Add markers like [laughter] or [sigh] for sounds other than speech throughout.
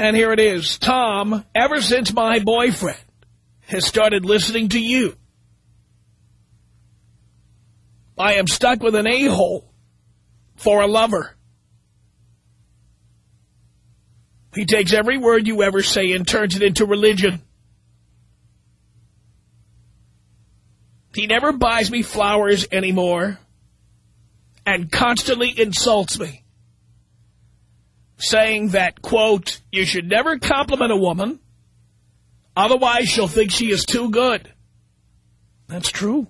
And here it is. Tom, ever since my boyfriend has started listening to you, I am stuck with an a-hole for a lover. He takes every word you ever say and turns it into religion. He never buys me flowers anymore and constantly insults me, saying that, quote, you should never compliment a woman, otherwise she'll think she is too good. That's true.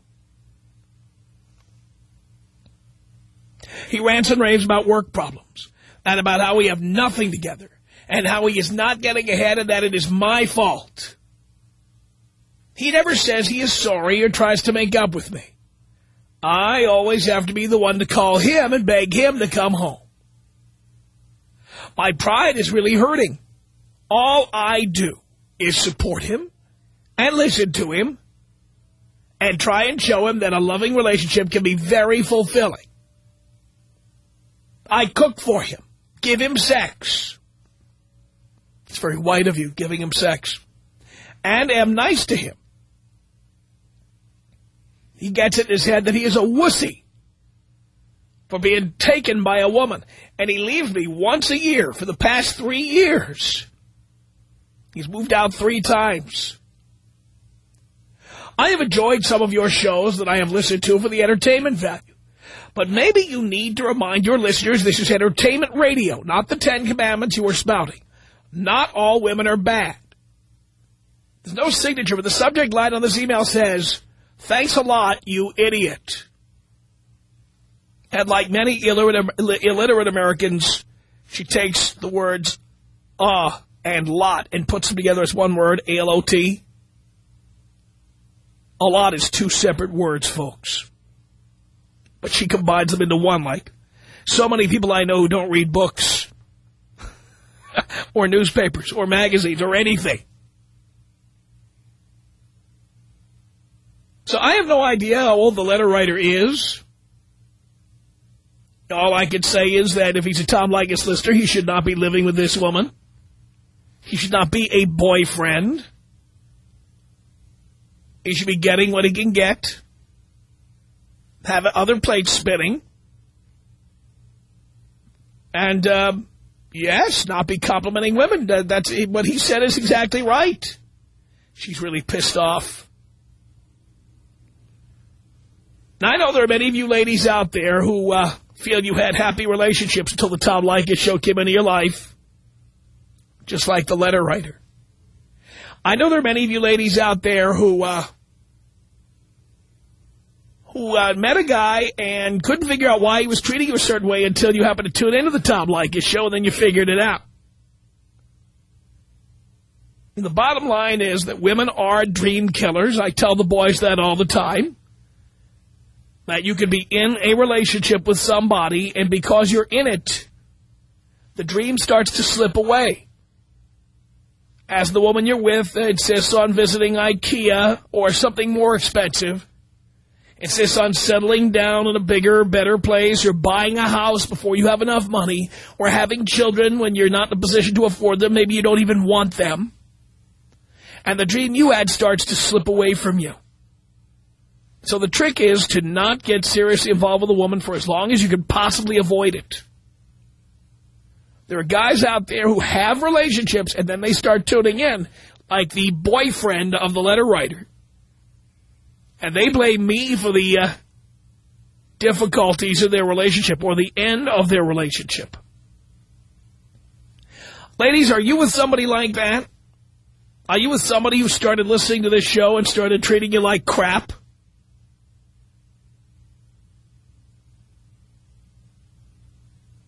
He rants and raves about work problems and about how we have nothing together and how he is not getting ahead and that it is my fault. He never says he is sorry or tries to make up with me. I always have to be the one to call him and beg him to come home. My pride is really hurting. All I do is support him and listen to him and try and show him that a loving relationship can be very fulfilling. I cook for him, give him sex. It's very white of you, giving him sex. And am nice to him. He gets it in his head that he is a wussy for being taken by a woman. And he leaves me once a year for the past three years. He's moved out three times. I have enjoyed some of your shows that I have listened to for the entertainment value. But maybe you need to remind your listeners this is entertainment radio, not the Ten Commandments you are spouting. Not all women are bad. There's no signature, but the subject line on this email says, thanks a lot, you idiot. And like many illiterate, illiterate Americans, she takes the words uh and lot and puts them together as one word, A-L-O-T. A lot is two separate words, folks. But she combines them into one, like so many people I know who don't read books [laughs] or newspapers or magazines or anything. So I have no idea how old the letter writer is. All I could say is that if he's a Tom Leykis listener, he should not be living with this woman. He should not be a boyfriend. He should be getting what he can get. Have other plates spinning. And, um, yes, not be complimenting women. That's what he said is exactly right. She's really pissed off. Now, I know there are many of you ladies out there who uh, feel you had happy relationships until the Tom Leykis show came into your life. Just like the letter writer. I know there are many of you ladies out there who uh, who uh, met a guy and couldn't figure out why he was treating you a certain way until you happened to tune into the Tom Leykis show and then you figured it out. And the bottom line is that women are dream killers. I tell the boys that all the time. That you could be in a relationship with somebody and because you're in it, the dream starts to slip away. As the woman you're with insists on visiting Ikea or something more expensive, insists on settling down in a bigger, better place, or buying a house before you have enough money, or having children when you're not in a position to afford them, maybe you don't even want them. And the dream you had starts to slip away from you. So the trick is to not get seriously involved with a woman for as long as you can possibly avoid it. There are guys out there who have relationships and then they start tuning in like the boyfriend of the letter writer. And they blame me for the uh, difficulties in their relationship or the end of their relationship. Ladies, are you with somebody like that? Are you with somebody who started listening to this show and started treating you like crap?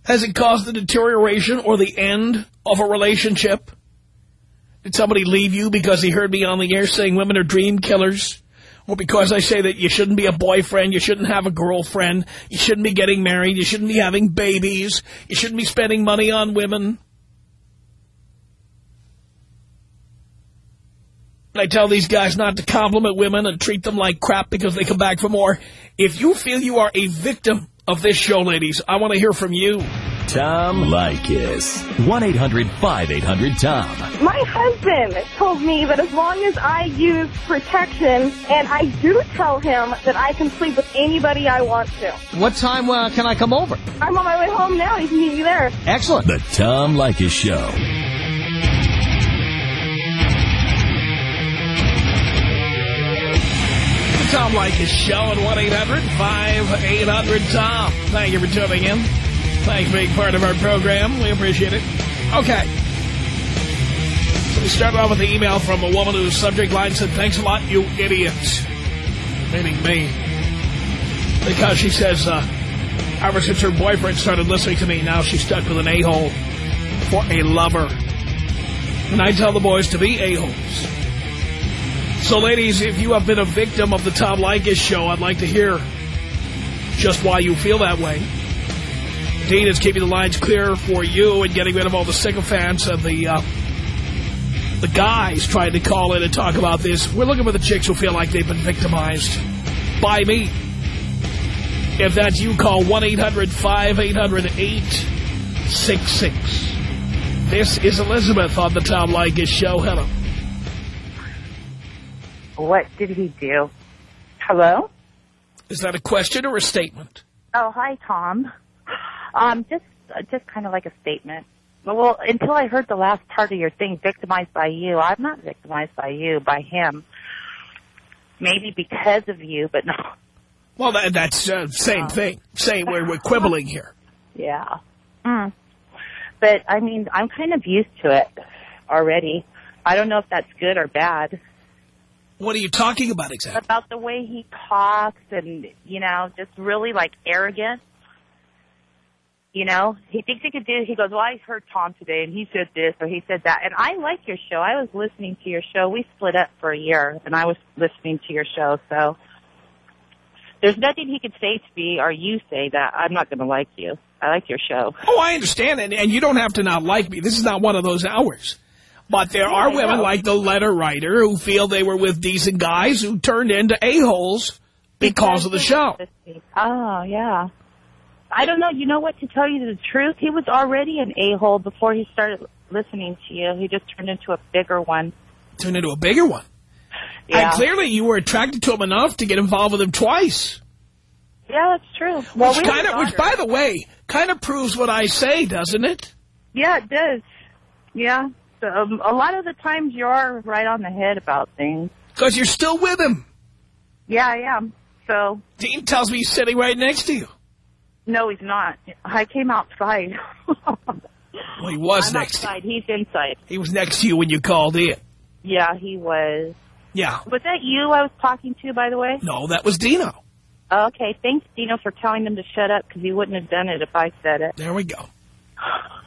Has it caused the deterioration or the end of a relationship? Did somebody leave you because he heard me on the air saying women are dream killers? Or because I say that you shouldn't be a boyfriend, you shouldn't have a girlfriend, you shouldn't be getting married, you shouldn't be having babies, you shouldn't be spending money on women? I tell these guys not to compliment women and treat them like crap because they come back for more. If you feel you are a victim of this show, ladies, I want to hear from you. Tom Leykis. 1-800-5800-TOM. My husband told me that as long as I use protection, and I do tell him that I can sleep with anybody I want to. What time uh, can I come over? I'm on my way home now. He can meet you there. Excellent. The Tom Leykis Show. Tom Leykis show at 1-800-5800-TOM. Thank you for tuning in. Thanks for being part of our program. We appreciate it. Okay. So we started off with the email from a woman whose subject line said, Thanks a lot, you idiots. Meaning me. Because she says, uh, ever since her boyfriend started listening to me, now she's stuck with an a-hole for a lover. And I tell the boys to be a-holes. So, ladies, if you have been a victim of the Tom Leykis show, I'd like to hear just why you feel that way. Dean is keeping the lines clear for you and getting rid of all the sycophants and the uh, the guys trying to call in and talk about this. We're looking for the chicks who feel like they've been victimized by me. If that's you, call 1-800-5800-866. This is Elizabeth on the Tom Leykis show. Hello. What did he do? Hello? Is that a question or a statement? Oh, hi, Tom. Um, just, uh, just kind of like a statement. Well, until I heard the last part of your thing, victimized by you, I'm not victimized by you, by him. Maybe because of you, but no. Well, that, that's uh, same thing. Same, we're, we're quibbling here. Yeah. Mm. But, I mean, I'm kind of used to it already. I don't know if that's good or bad. What are you talking about exactly? About the way he talks and, you know, just really, like, arrogant. You know, he thinks he could do, he goes, well, I heard Tom today and he said this or he said that. And I like your show. I was listening to your show. We split up for a year and I was listening to your show. So there's nothing he could say to me or you say that I'm not going to like you. I like your show. Oh, I understand. And, and you don't have to not like me. This is not one of those hours. But there are women like the letter writer who feel they were with decent guys who turned into a-holes because of the show. Oh, yeah. I don't know. You know what? To tell you the truth, he was already an a-hole before he started listening to you. He just turned into a bigger one. Turned into a bigger one. Yeah. And clearly you were attracted to him enough to get involved with him twice. Yeah, that's true. Which, we kind of, which, by the way, kind of proves what I say, doesn't it? Yeah, it does. Yeah. Um, a lot of the times you are right on the head about things. Because you're still with him. Yeah, I am. So, Dean tells me he's sitting right next to you. no, he's not. I came outside. Well, he was I'm next to you. outside. He's inside. He was next to you when you called in. Yeah, he was. Yeah. Was that you I was talking to, by the way? No, that was Dino. Okay, thanks, Dino, for telling them to shut up because he wouldn't have done it if I said it. There we go.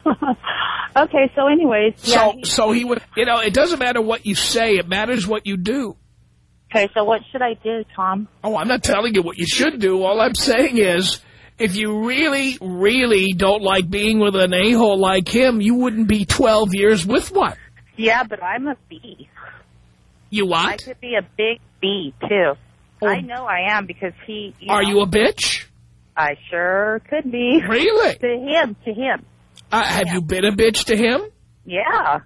[laughs] okay, so anyways, yeah. So, he- so he would, you know, it doesn't matter what you say. It matters what you do. okay, so what should I do, Tom? Oh, I'm not telling you what you should do. All I'm saying is, if you really, really don't like being with an a-hole like him, you wouldn't be 12 years with one. Yeah, but I'm a B. You what? I could be a big B too. Oh. I know I am because he. You Are know, you a bitch? I sure could be. Really? [laughs] To him, to him. Uh, have you been a bitch to him? Yeah.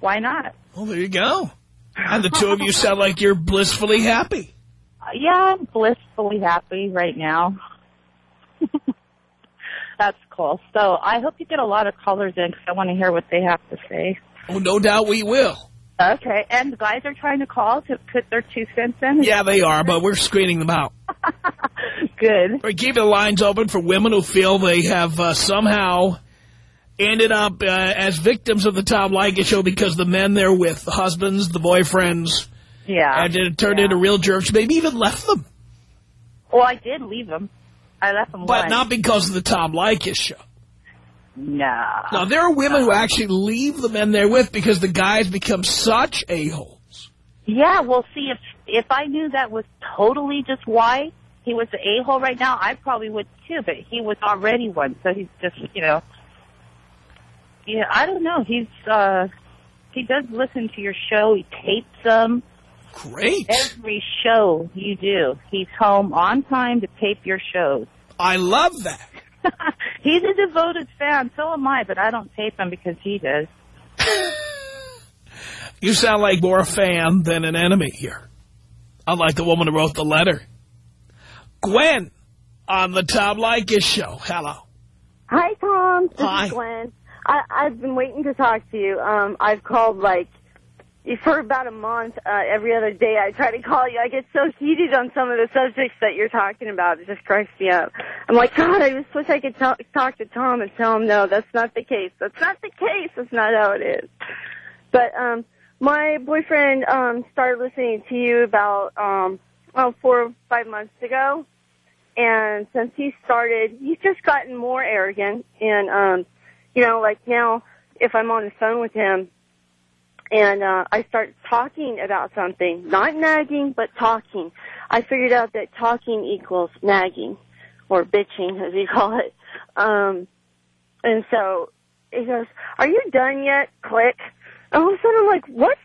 Why not? Well, there you go. And the two of you sound like you're blissfully happy. Uh, [laughs] yeah, I'm blissfully happy right now. [laughs] That's cool. So I hope you get a lot of callers in because I want to hear what they have to say. Oh, no doubt we will. Okay, and the guys are trying to call to put their two cents in? Yeah, they are, but we're screening them out. [laughs] Good. We're keeping the lines open for women who feel they have uh, somehow ended up uh, as victims of the Tom Leykis show because the men they're with, the husbands, the boyfriends, Yeah. and it turned yeah. into real jerks, maybe even left them. Well, I did leave them. I left them But once. not because of the Tom Leykis show. No. Now, there are women who actually leave the men they're with because the guys become such a-holes. Yeah, well, see, if if I knew that was totally just why he was an a-hole right now, I probably would too, but he was already one, so he's just, you know, yeah, I don't know. He's, uh, he does listen to your show. He tapes them. Great. Every show you do, he's home on time to tape your shows. I love that. [laughs] he's a devoted fan. So am I, but I don't tape him because he does. [laughs] You sound like more a fan than an enemy here. Unlike the woman who wrote the letter. Gwen on the Tom Leykis show. Hello. Hi, Tom. This Hi. is Gwen. I, I've been waiting to talk to you. Um, I've called like for about a month. Uh, every other day, I try to call you. I get so heated on some of the subjects that you're talking about. It just cracks me up. I'm like, God, I just wish I could talk, talk to Tom and tell him, no, that's not the case. That's not the case. That's not how it is. But um, my boyfriend um started listening to you about um, well, four or five months ago. And since he started, he's just gotten more arrogant. And, um, you know, like now, if I'm on the phone with him and uh, I start talking about something, not nagging, but talking, I figured out that talking equals nagging or bitching, as you [laughs] call it. Um, and so he goes, "Are you done yet?" Click. And all of a sudden, I'm like, "What?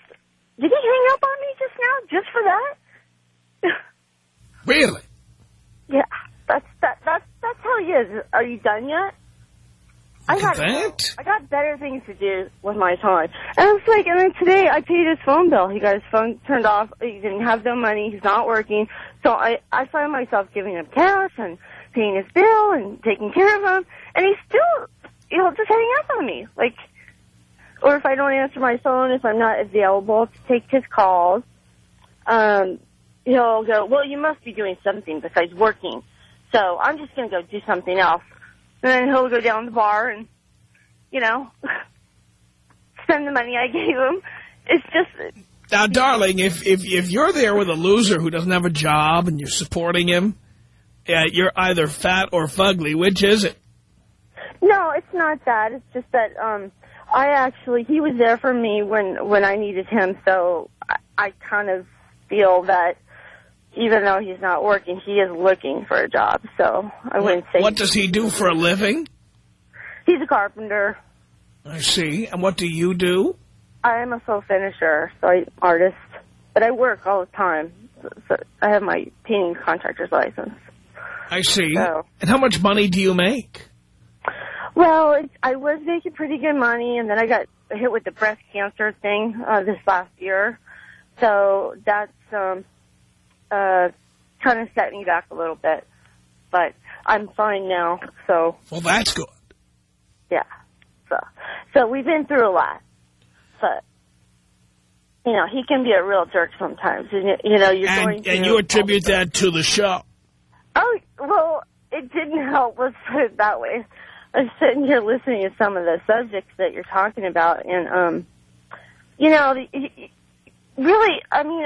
Did he hang up on me just now, just for that?" Really? [laughs] Yeah, that's that. That's that's how he is. Are you done yet? I got that. I got better things to do with my time. And I was like, and then today I paid his phone bill. He got his phone turned off. He didn't have no money. He's not working. So I I find myself giving him cash and paying his bill and taking care of him. And he's still, you know, just hanging up on me. Like, or if I don't answer my phone, if I'm not available to take his calls, um, he'll go, well, you must be doing something besides working. So I'm just going to go do something else. And then he'll go down to the bar and, you know, [laughs] spend the money I gave him. It's just, Now, darling, if, if, if you're there with a loser who doesn't have a job and you're supporting him, yeah, you're either fat or fugly. Which is it? no, it's not that. It's just that, um, I actually, he was there for me when, when I needed him. So I, I kind of feel that even though he's not working, he is looking for a job. So I wouldn't say What does he do for a living? he's a carpenter. I see. And what do you do? I am a full finisher, so I artist, but I work all the time. So, so I have my painting contractor's license. I see. So- And how much money do you make? Well, it, I was making pretty good money, and then I got hit with the breast cancer thing uh, this last year. So that's um, uh, kind of set me back a little bit. But I'm fine now. So Well, that's good. yeah. So so we've been through a lot, but you know he can be a real jerk sometimes. And, you- know you're going And, to and you attribute that to the show. Oh, well, it didn't help. [laughs] Let's put it that way. I was sitting here listening to some of the subjects that you're talking about, and, um, you know, really, I mean,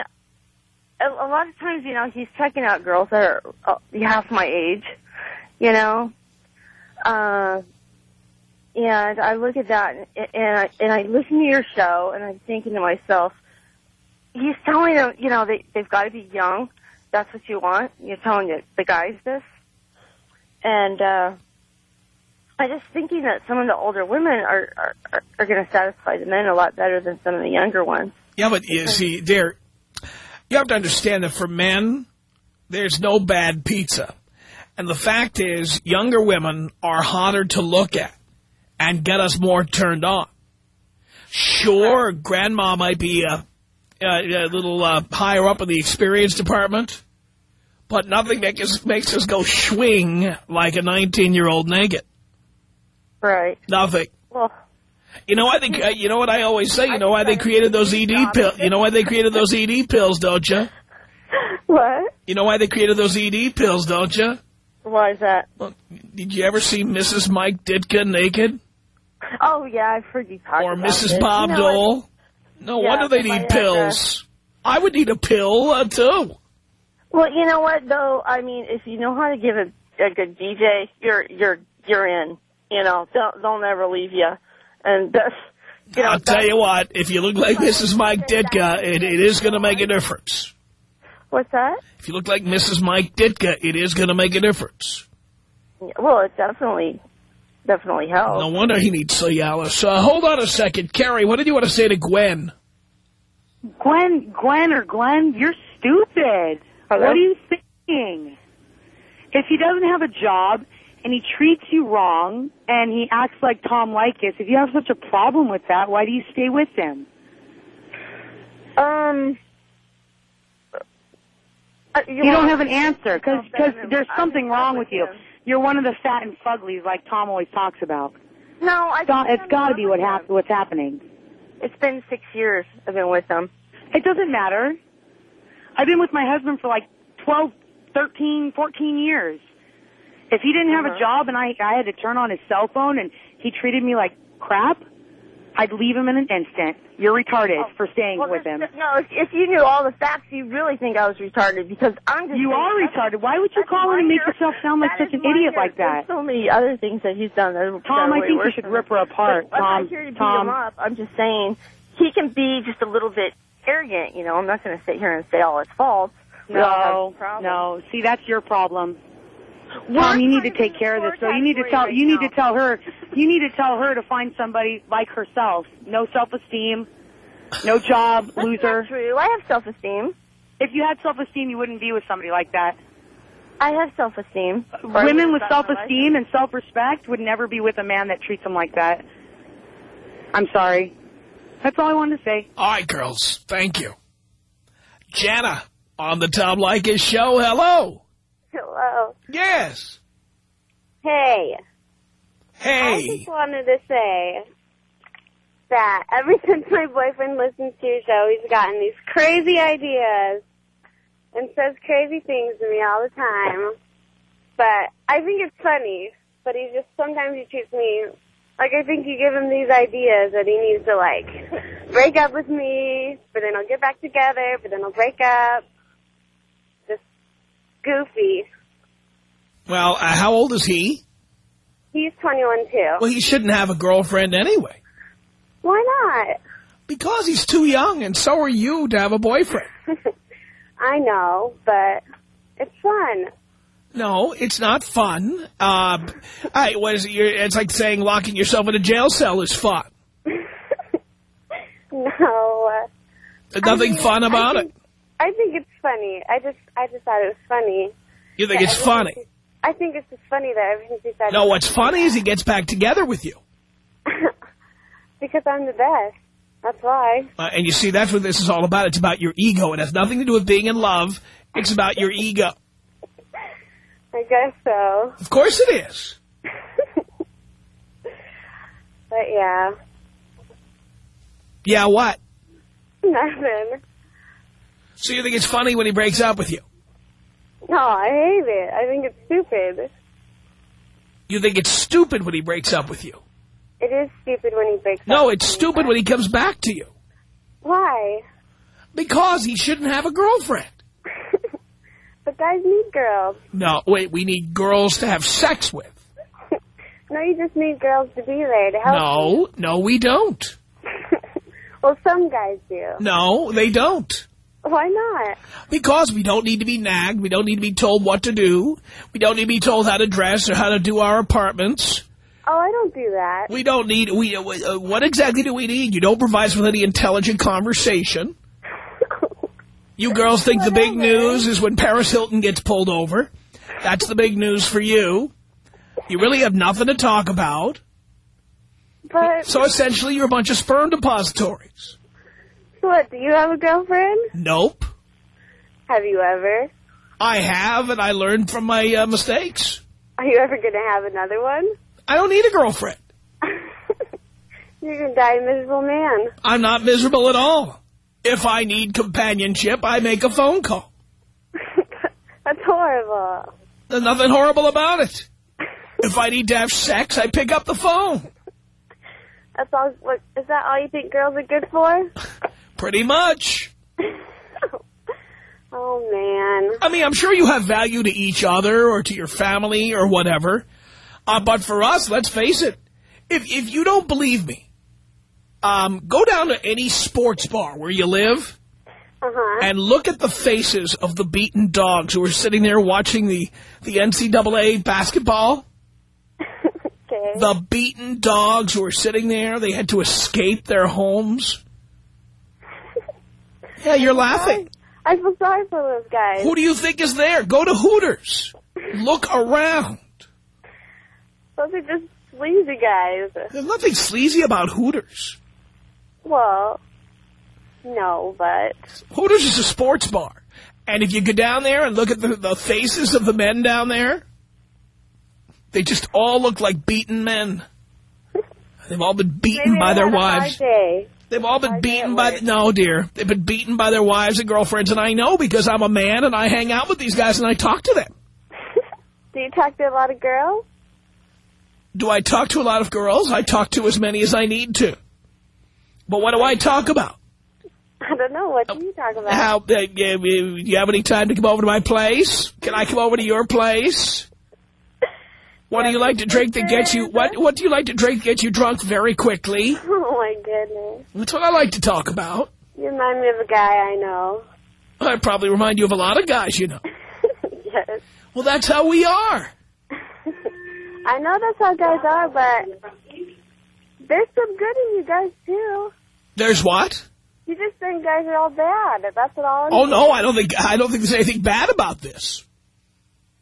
a, a lot of times, you know, he's checking out girls that are uh, half my age, you know? Uh, and I look at that, and, and, I, and I listen to your show, and I'm thinking to myself, he's telling them, you know, they, they've got to be young that's what you want. You're telling the, the guys this. And uh I'm just thinking that some of the older women are are, are, are going to satisfy the men a lot better than some of the younger ones. Yeah, but you see, there, you have to understand that for men, there's no bad pizza. And the fact is, younger women are hotter to look at and get us more turned on. Sure, grandma might be a, a, a little uh, higher up in the experience department, but nothing makes us, makes us go swing like a 19-year-old naked. Right. Nothing. Well, You know why they? uh, You know what I always say. You know why they created those ED pills. You know why they created those ED pills, don't you? what? You know why they created those ED pills, don't you? Why is that? Well, did you ever see Mrs. Mike Ditka naked Oh, yeah, I've heard you talk or Mrs. Bob You know? Dole? No Yeah, wonder they need pills. I would need a pill uh, too. Well, you know what though? I mean, if you know how to give a, a good DJ, you're you're you're in. You know, they'll they'll never leave you. And that's you know. I'll tell you what. If you look like Mrs. Mike Ditka, it, it is going to make a difference. What's that? If you look like Mrs. Mike Ditka, it is going to make a difference. Well, it definitely definitely helps. No wonder he needs Cialis. Uh, hold on a second. Carrie, what did you want to say to Gwen? Gwen, Gwen or Glenn, you're stupid. Hello? What are you thinking? If he doesn't have a job and he treats you wrong and he acts like Tom Leykis, if you have such a problem with that, why do you stay with him? Um. uh, You don't have an answer because better there's something wrong with you. him. You're one of the fat and fuglies like Tom always talks about. No, I. It's got- think It's I'm got to be what hap- what's happening. It's been six years I've been with him. It doesn't matter. I've been with my husband for like 12, 13, 14 years. If he didn't have Uh-huh. a job and I, I had to turn on his cell phone and he treated me like crap, I'd leave him in an instant. You're retarded for staying Oh, Well, with him. No, if, if you knew all the facts, you really think I was retarded because I'm just. You saying- are retarded. Why would you call in and make yourself sound like such an idiot like that? There's so many other things that he's done. That Tom, I think you should rip her apart, But I'm not here to beat him up. I'm just saying he can be just a little bit arrogant. You know, I'm not going to sit here and say all his faults. We all have No, no. See, that's your problem. We're Tom, you need to take care of this. So you need to tell right you need to tell her you need to tell her to find somebody like herself. No self esteem, no job, That's loser. not true. I have self-esteem. If you had self esteem, you wouldn't be with somebody like that. I have self-esteem. Women with self esteem and self respect would never be with a man that treats them like that. I'm sorry. That's all I wanted to say. All right, girls. Thank you. Jana on the Tom Leykis show. Hello. Hello. Yes. Hey. Hey. I just wanted to say that ever [laughs] since my boyfriend listens to your show, he's gotten these crazy ideas and says crazy things to me all the time. But I think it's funny. But he just sometimes he treats me like I think you give him these ideas that he needs to like break up with me, but then I'll get back together, but then I'll break up. Goofy. Well, uh, how old is he? He's 21 too. Well, he shouldn't have a girlfriend anyway. Why not? Because he's too young, and so are you to have a boyfriend. [laughs] I know, but it's fun. No, it's not fun. Uh, I, what is it? You're, it's like saying locking yourself in a jail cell is fun. [laughs] No. There's nothing I mean, fun about I it. I think it's funny. I just, I just thought it was funny. You think it's funny. I think it's just funny that ever since he said No, what's funny is he gets back together with you. [laughs] because I'm the best. That's why. Uh, and you see, that's what this is all about. It's about your ego. It has nothing to do with being in love. It's about your ego. [laughs] I guess so. Of course it is. [laughs] But yeah, Yeah, what? nothing. So you think it's funny when he breaks up with you? No, I hate it. I think it's stupid. You think it's stupid when he breaks up with you? It is stupid when he breaks up. No, it's stupid when he comes back to you. Why? Because he shouldn't have a girlfriend. [laughs] But guys need girls. No, wait, we need girls to have sex with. [laughs] No, you just need girls to be there to help. No, no, we don't. [laughs] well, some guys do. No, they don't. Why not? Because we don't need to be nagged. We don't need to be told what to do. We don't need to be told how to dress or how to do our apartments. Oh, I don't do that. We don't need, we. Uh, uh, what exactly do we need? You don't provide us with any intelligent conversation. [laughs] You girls think the big news is when Paris Hilton gets pulled over. That's the big news for you. You really have nothing to talk about. But So essentially, you're a bunch of sperm depositories. What? Do you have a girlfriend? Nope. Have you ever? I have, and I learned from my uh, mistakes. Are you ever going to have another one? I don't need a girlfriend. [laughs] You're going to die a miserable man. I'm not miserable at all. If I need companionship, I make a phone call. [laughs] That's horrible. There's nothing horrible about it. If I need to have sex, I pick up the phone. That's all. What is that? All you think girls are good for? [laughs] Pretty much. [laughs] oh man. I mean, I'm sure you have value to each other or to your family or whatever. Uh, but for us, let's face it, if if you don't believe me, um, go down to any sports bar where you live Uh-huh. and look at the faces of the beaten dogs who are sitting there watching the, the NCAA basketball. [laughs] Okay. The beaten dogs who are sitting there, they had to escape their homes. Yeah, you're laughing. I feel sorry for those guys. Who do you think is there? Go to Hooters. Look around. Those are just sleazy guys. There's nothing sleazy about Hooters. Well, no, but Hooters is a sports bar. And if you go down there and look at the, the faces of the men down there, they just all look like beaten men. They've all been beaten maybe by their had a hard wives. day. They've all been day beaten by... work. No, dear. They've been beaten by their wives and girlfriends, and I know because I'm a man and I hang out with these guys and I talk to them. [laughs] Do you talk to a lot of girls? Do I talk to a lot of girls? I talk to as many as I need to. But what do I talk about? I don't know. What do you talk about? How, uh, uh, you have any time to come over to my place? Can I come over to your place? What do you like to drink that gets you, what, what do you like to drink that gets you drunk very quickly? [laughs] Oh my goodness. That's what I like to talk about. You remind me of a guy I know. I probably remind you of a lot of guys, you know. [laughs] yes. Well, that's how we are. [laughs] I know that's how guys are, but there's some good in you guys too. There's what? You just think guys are all bad. That's what all. I'm Oh no, I don't think I don't think there's anything bad about this.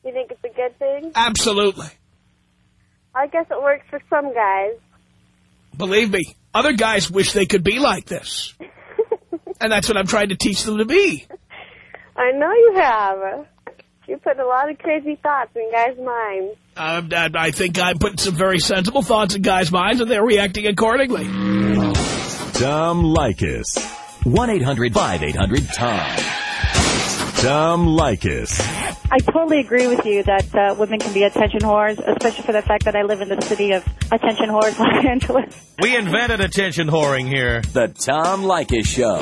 You think it's a good thing? Absolutely. I guess it works for some guys. Believe me, other guys wish they could be like this. [laughs] And that's what I'm trying to teach them to be. I know you have. You put a lot of crazy thoughts in guys' minds. Um, I think I'm putting some very sensible thoughts in guys' minds, and they're reacting accordingly. Tom Leykis. 1-800-5800-TOM. Tom Leykis. I totally agree with you that uh, women can be attention whores, especially for the fact that I live in the city of attention whores, [laughs] Los Angeles. We invented attention whoring here. The Tom Leykis Show.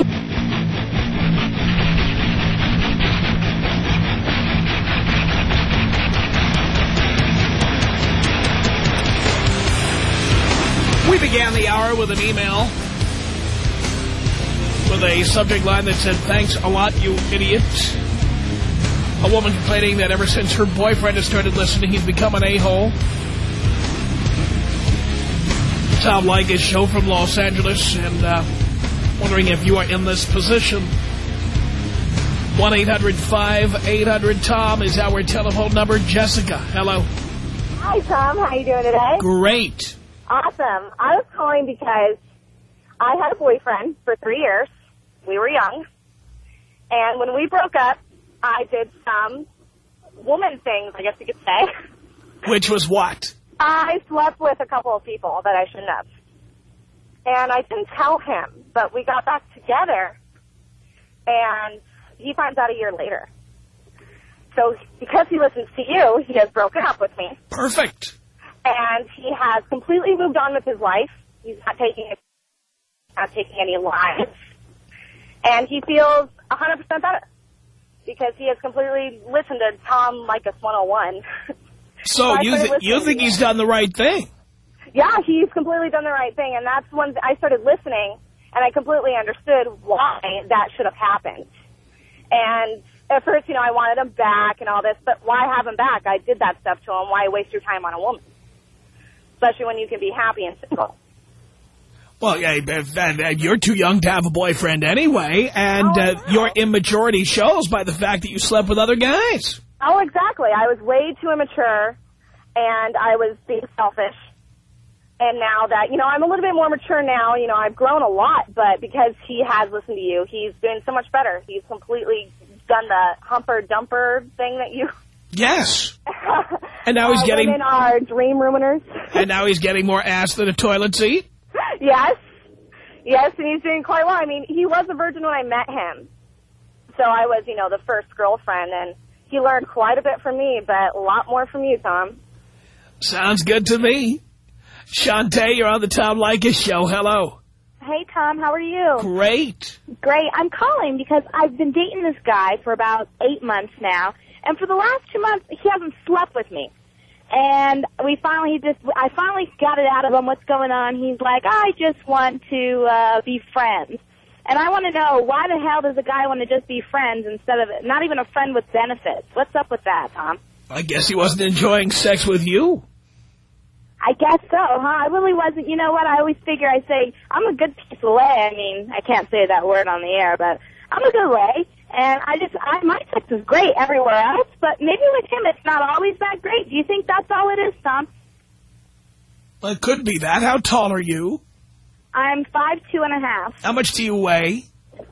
We began the hour with an email with a subject line that said, thanks a lot, you idiot. A woman complaining that ever since her boyfriend has started listening, he's become an a-hole. Tom like Leykis show from Los Angeles, and uh, wondering if you are in this position. 1-800-5800-TOM is our telephone number. Jessica, hello. Hi, Tom. How you doing today? Great. Awesome. I was calling because I had a boyfriend for three years. We were young. And when we broke up, I did some woman things, I guess you could say. Which was what? I slept with a couple of people that I shouldn't have. And I didn't tell him, but we got back together, and he finds out a year later. So because he listens to you, he has broken up with me. Perfect. and he has completely moved on with his life. He's not taking not taking any lives, and he feels 100% better because he has completely listened to Tom Leykis 101. [laughs] So I you th you think he's done the right thing? yeah, he's completely done the right thing, and that's when I started listening, and I completely understood why that should have happened. And at first, you know, I wanted him back and all this, but why have him back? I did that stuff to him. Why waste your time on a woman? Especially when you can be happy and single. Well, yeah, uh, uh, you're too young to have a boyfriend anyway, and Oh, uh, your immaturity shows by the fact that you slept with other guys. Oh, exactly. I was way too immature, and I was being selfish. And now that, you know, I'm a little bit more mature now, you know, I've grown a lot, but because he has listened to you, he's doing so much better. He's completely done the humper dumper thing that you... [laughs] Yes. [laughs] And now he's All getting women are dream ruiners. and now he's getting more ass than a toilet seat. Yes. Yes, and he's doing quite well. I mean, he was a virgin when I met him. So I was, you know, the first girlfriend, and he learned quite a bit from me, but a lot more from you, Tom. Sounds good to me. Shantae, you're on the Tom Leykis show. Hello. Hey, Tom, how are you? Great. Great. I'm calling because I've been dating this guy for about eight months now, and for the last two months, he hasn't slept with me. And we finally just, I finally got it out of him what's going on. He's like, I just want to uh, be friends. And I want to know, why the hell does a guy want to just be friends instead of, not even a friend with benefits? What's up with that, Tom? I guess he wasn't enjoying sex with you. I guess so, huh? I really wasn't. You know what? I always figure I say I'm a good piece of lay. I mean, I can't say that word on the air, but I'm a good lay. And I just, I, my sex is great everywhere else, but maybe with him it's not always that great. Do you think that's all it is, Tom? Well, it could be that. How tall are you? I'm five two and a half. How much do you weigh?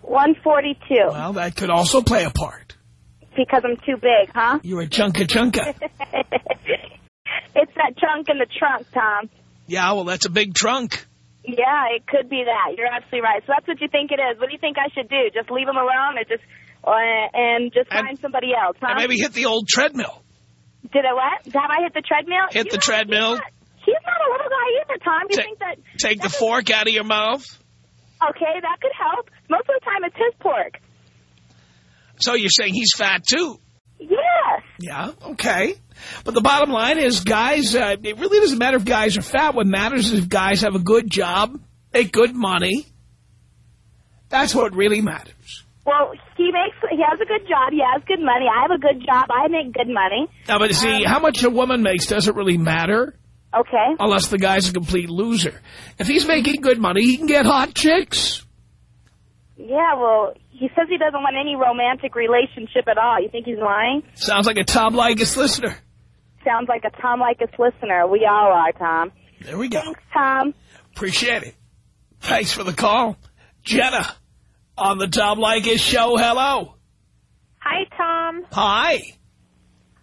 One forty two. Well, that could also play a part. Because I'm too big, huh? You're a chunka chunka. [laughs] it's that chunk in the trunk, Tom. yeah, well, that's a big trunk. Yeah, it could be that. You're absolutely right. So that's what you think it is. What do you think I should do? Just leave him alone or just and just find somebody else, huh? And maybe hit the old treadmill. Did I what? Have I hit the treadmill? Hit You the know, treadmill. He's not, he's not a little guy either, Tom. You think that... Take the fork out of your mouth. Okay, that could help. Most of the time it's his pork. So you're saying he's fat, too? Yes. Yeah, okay. But the bottom line is, guys, uh, it really doesn't matter if guys are fat. What matters is if guys have a good job, make good money. That's what really matters. Well, he makes he has a good job. He has good money. I have a good job. I make good money. Now, but see, um, how much a woman makes doesn't really matter. Okay. Unless the guy's a complete loser. If he's making good money, he can get hot chicks. Yeah, well, he says he doesn't want any romantic relationship at all. You think he's lying? Sounds like a Tom Leykis listener. Sounds like a Tom Leykis listener. We all are, Tom. There we go. Thanks, Tom. Appreciate it. Thanks for the call. Jenna, on the Tom Leykis show, hello. Hi, Tom. Hi.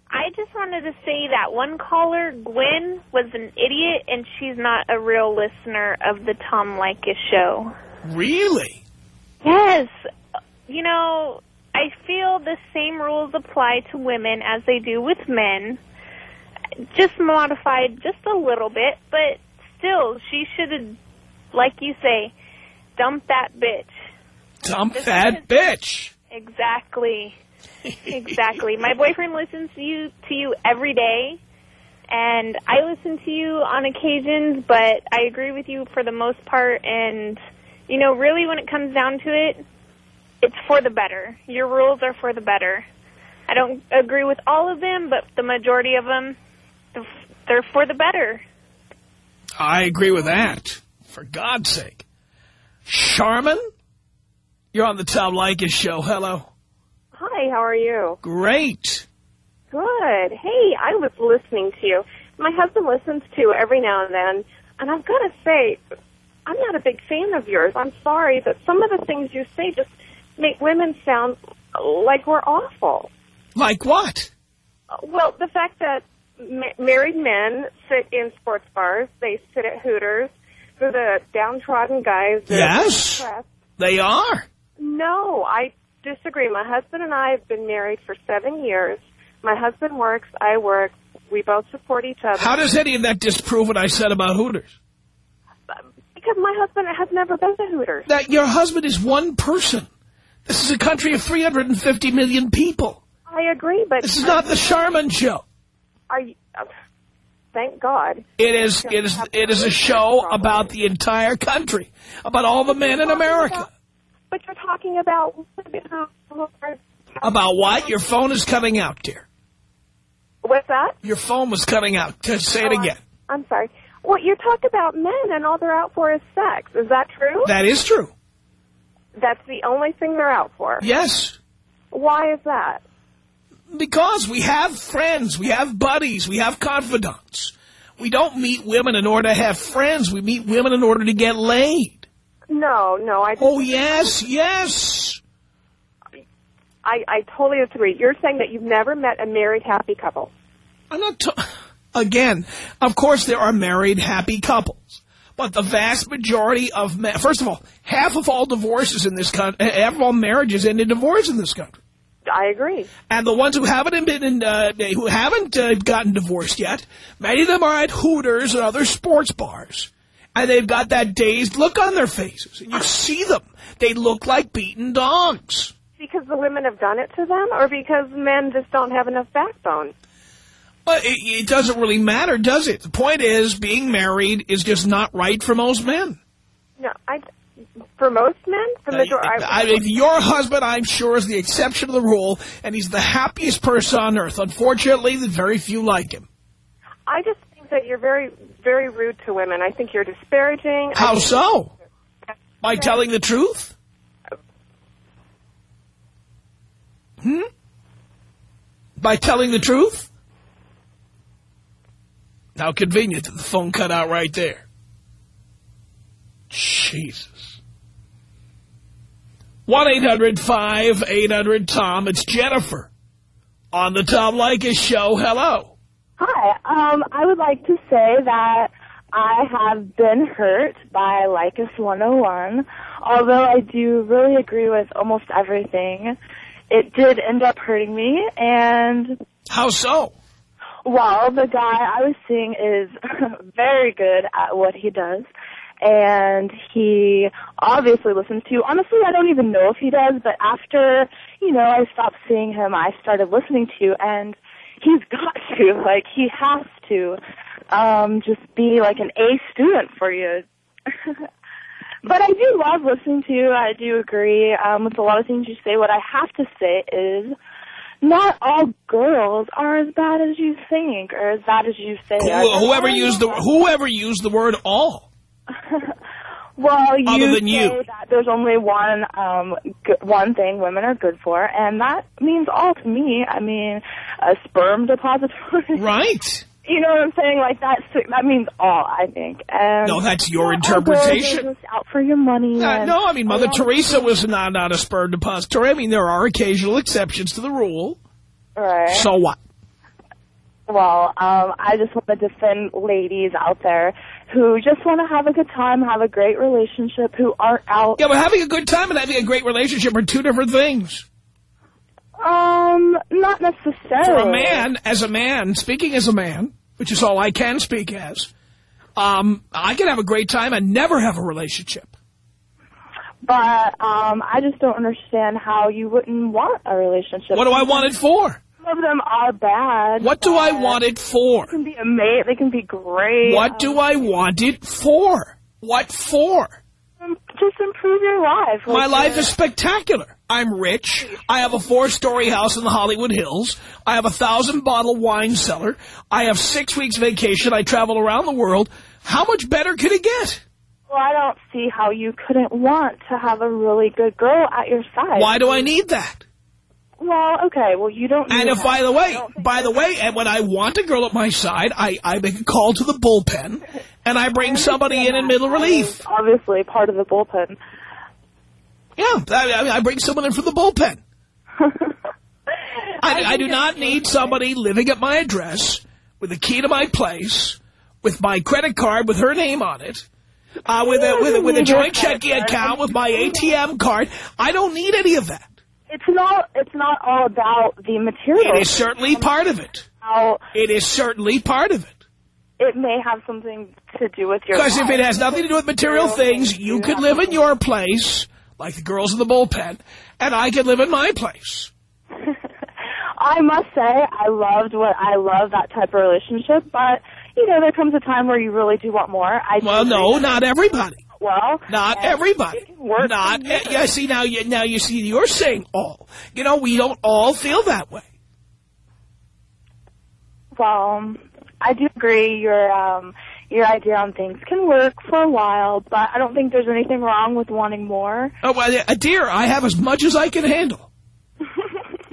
I just wanted to say that one caller, Gwen, was an idiot, and she's not a real listener of the Tom Leykis show. Really? Yes. You know, I feel the same rules apply to women as they do with men, just modified just a little bit, but still, she should have, like you say, dumped that bitch. Dump that bitch. Exactly. [laughs] exactly. My boyfriend listens to you to you every day, and I listen to you on occasions, but I agree with you for the most part. And you know, really, when it comes down to it, it's for the better. Your rules are for the better. I don't agree with all of them, but the majority of them, they're for the better. I agree with that. For God's sake. Charmin? You're on the Tom Leykis show. Hello. Hi, how are you? Great. Good. Hey, I was listening to you. My husband listens to you every now and then, and I've got to say, I'm not a big fan of yours. I'm sorry, but some of the things you say just make women sound like we're awful. Like what? Well, the fact that ma- married men sit in sports bars, they sit at Hooters, they're the downtrodden guys. Yes. depressed. They are. No, I disagree. My husband and I have been married for seven years. My husband works, I work. We both support each other. How does any of that disprove what I said about Hooters? Because my husband has never been to Hooters. That your husband is one person. This is a country of 350 million people. I agree, but This is not the Charmin show. Are you? uh, thank God. It is it is it is a show about the entire country, about all the men in America. But you're talking about About what? Your phone is cutting out, dear. what's that? Your phone was cutting out. Say it Oh, again. I'm sorry. Well, you talk about men and all they're out for is sex. Is that true? That is true. That's the only thing they're out for. Yes. Why is that? Because we have friends, we have buddies, we have confidants. We don't meet women in order to have friends. We meet women in order to get laid. No, no. I. Oh, yes, yes. I, I totally agree. You're saying that you've never met a married happy couple. I'm not. Again, of course there are married happy couples. But the vast majority of men, first of all, half of all divorces in this country, half of all marriages end in divorce in this country. I agree. And the ones who haven't been in, uh, who haven't uh, gotten divorced yet, many of them are at Hooters and other sports bars. And they've got that dazed look on their faces. And you see them. They look like beaten dogs. Because the women have done it to them or because men just don't have enough backbone? But it, it doesn't really matter, does it? The point is, being married is just not right for most men. No, I, for most men, the majority. I, if your husband, I'm sure, is the exception to the rule, and he's the happiest person on earth. Unfortunately, very few like him. I just think that you're very, very rude to women. I think you're disparaging. How so? By telling the truth? Hmm? By telling the truth? How convenient that the phone cut out right there. Jesus. 1-800-5800-TOM. It's Jennifer on the Tom Leykis Show. Hello. Hi. Um, I would like to say that I have been hurt by Leykis 101. Although I do really agree with almost everything, it did end up hurting me. And How so? Well, the guy I was seeing is [laughs] very good at what he does. And he obviously listens to you. Honestly, I don't even know if he does, but after, you know, I stopped seeing him, I started listening to you, and he's got [laughs] to, like, he has to, um, just be like an A student for you. [laughs] but I do love listening to you. I do agree, um, with a lot of things you say. What I have to say is, not all girls are as bad as you think, or as bad as you say. Who- whoever used the whoever used the word all. [laughs] well, you Other than say you. that there's only one um g- one thing women are good for, and that means all to me. I mean, a sperm depository. [laughs] Right. You know what I'm saying? Like that. That means all. I think. And No, that's your all girls are interpretation. just out for your money. Uh, no, I mean, Mother Teresa was not, not a sperm depository. I mean, there are occasional exceptions to the rule. Right. So what? Well, um, I just want to defend ladies out there who just want to have a good time, have a great relationship, who aren't out. Yeah, but having a good time and having a great relationship are two different things. Um, not necessarily. For a man, as a man, speaking as a man, which is all I can speak as, um, I can have a great time and never have a relationship. But um, I just don't understand how you wouldn't want a relationship. What do I want it for? Some of them are bad. What do I want it for? They can be amazing. They can be great. What do I want it for? What for? Um, just improve your life. My life uh, is spectacular. I'm rich. I have a four-story house in the Hollywood Hills. I have a thousand-bottle wine cellar. I have six weeks vacation. I travel around the world. How much better could it get? Well, I don't see how you couldn't want to have a really good girl at your side. Why do I need that? Well, okay. Well, you don't. And if, by the way, by the way, and when I want a girl at my side, I, I make a call to the bullpen, and I bring somebody in in middle relief. Obviously, part of the bullpen. Yeah, I, I, I bring someone in from the bullpen. [laughs] I, I do not need somebody living at my address with a key to my place, with my credit card with her name on it, uh, with a with a, with a [laughs] joint checking account with my ATM card. I don't need any of that. It's not. It's not all about the material. It is certainly part of it. How It is certainly part of it. it may have something to do with your. Because if it has nothing to do with material things, you could live in your place, like the girls in the bullpen, and I could live in my place. [laughs] I must say, I loved what I love that type of relationship, but you know, there comes a time where you really do want more. I Well, no, not everybody. Well, Not everybody. Not yeah. See now, you now you see you're saying all. You know, we don't all feel that way. Well, um, I do agree. Your um, your idea on things can work for a while, but I don't think there's anything wrong with wanting more. Oh, well, uh, dear, I have as much as I can handle.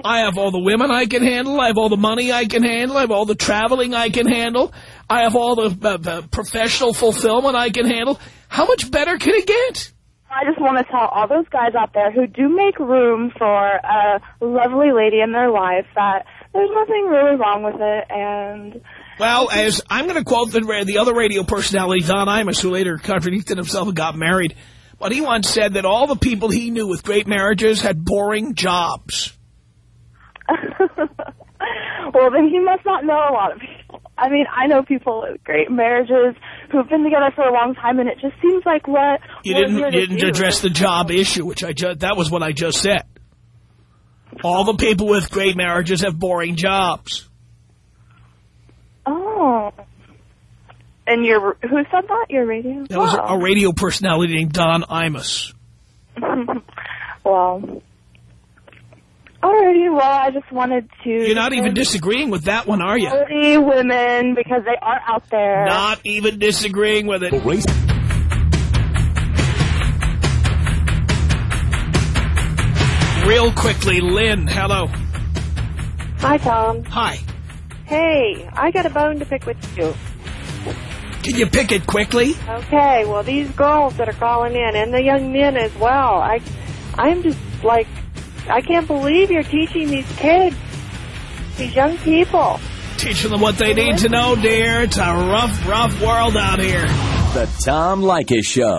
I have all the women I can handle. I have all the money I can handle. I have all the traveling I can handle. I have all the, uh, the professional fulfillment I can handle. How much better can it get? I just want to tell all those guys out there who do make room for a lovely lady in their life that there's nothing really wrong with it, and Well, as I'm going to quote the, the other radio personality, Don Imus, who later contradicted himself and got married, but he once said that all the people he knew with great marriages had boring jobs. [laughs] well, then he must not know a lot of people. I mean, I know people with great marriages who've been together for a long time, and it just seems like what You didn't you didn't address the job issue, which I just that was what I just said. All the people with great marriages have boring jobs. Oh. And your who said that? Your radio? That was a radio personality named Don Imus. [laughs] well. Alrighty, well, I just wanted to... You're not even disagreeing with that one, are you? Quality women, because they are out there. Not even disagreeing with it. Race Real quickly, Lynn, hello. Hi, Tom. Hi. Hey, I got a bone to pick with you. Can you pick it quickly? Okay, well, these girls that are calling in, and the young men as well, I, I'm just like, I can't believe you're teaching these kids, these young people. Teaching them what they need to know, dear. It's a rough, rough world out here. The Tom Leykis Show.